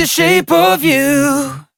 the shape of you.